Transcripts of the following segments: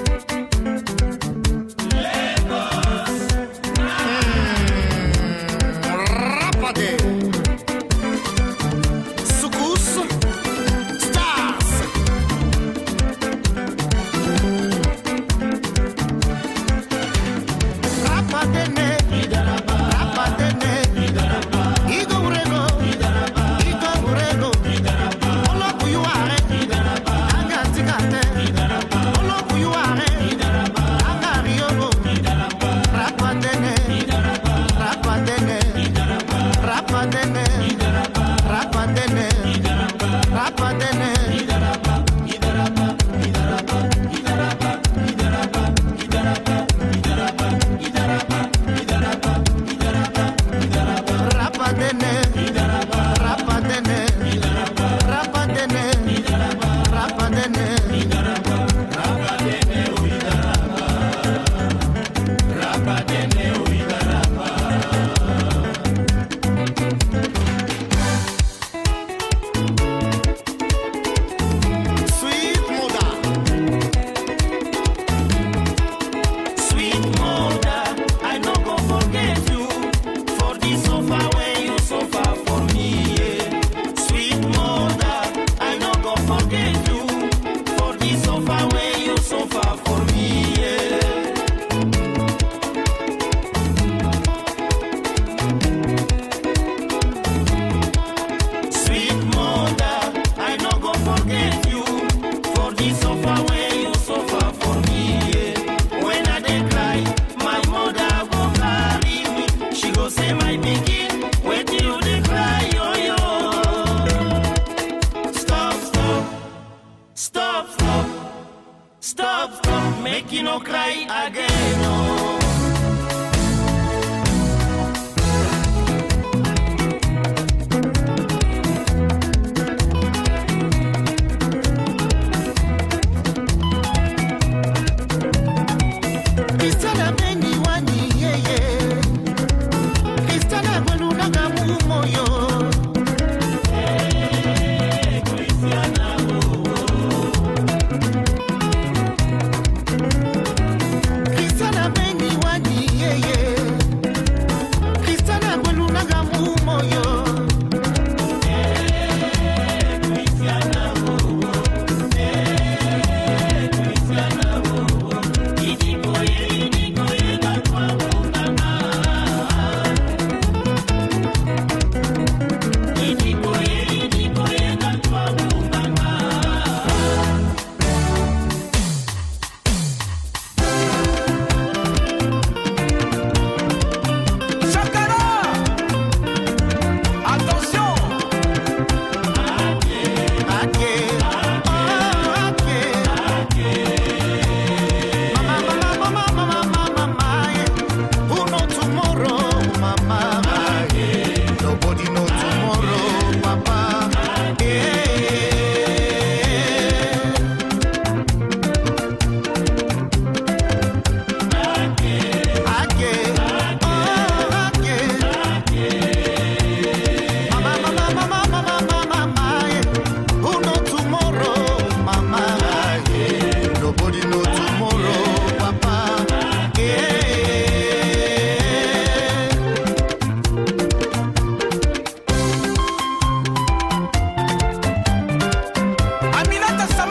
Thank you. you suffer when you suffer for me. Yeah.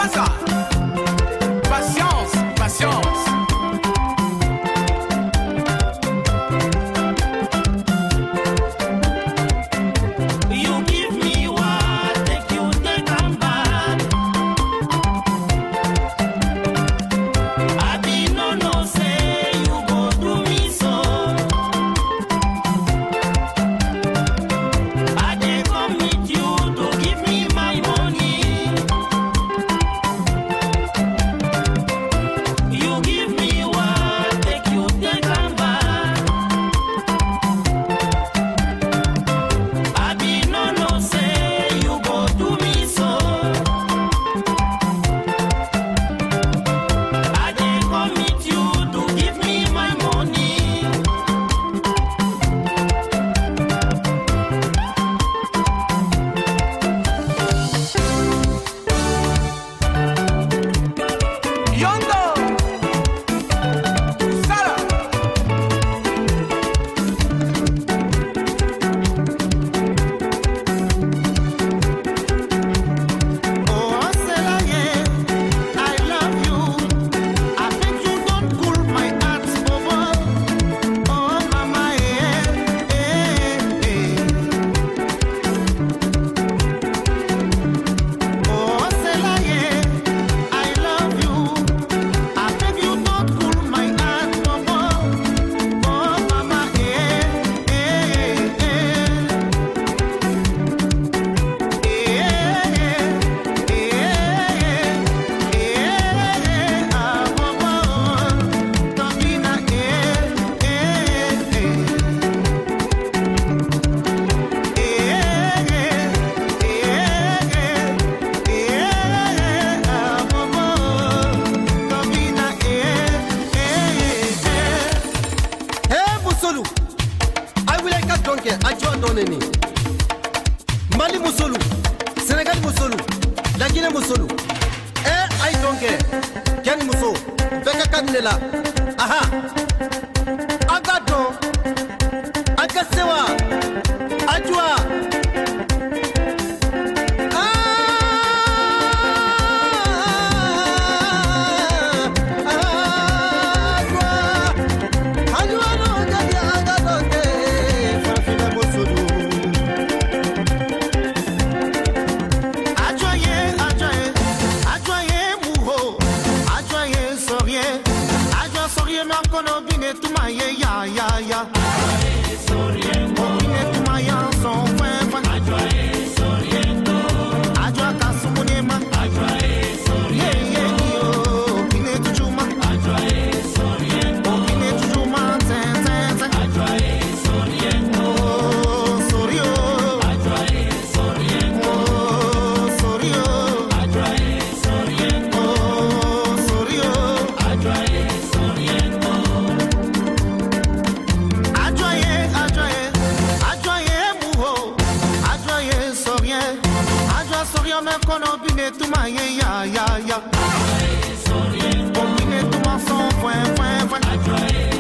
上。bosolu laginɛ bosolu e eh, a ye jɔn eh. kɛ cɛ ni muso bɛɛ ka ka ne la aha an ka dɔn an ka se wa an juwa I'm not gonna bring it to my yeah, yeah, yeah, yeah. qu'on mekolo tout ye ya ya ya. son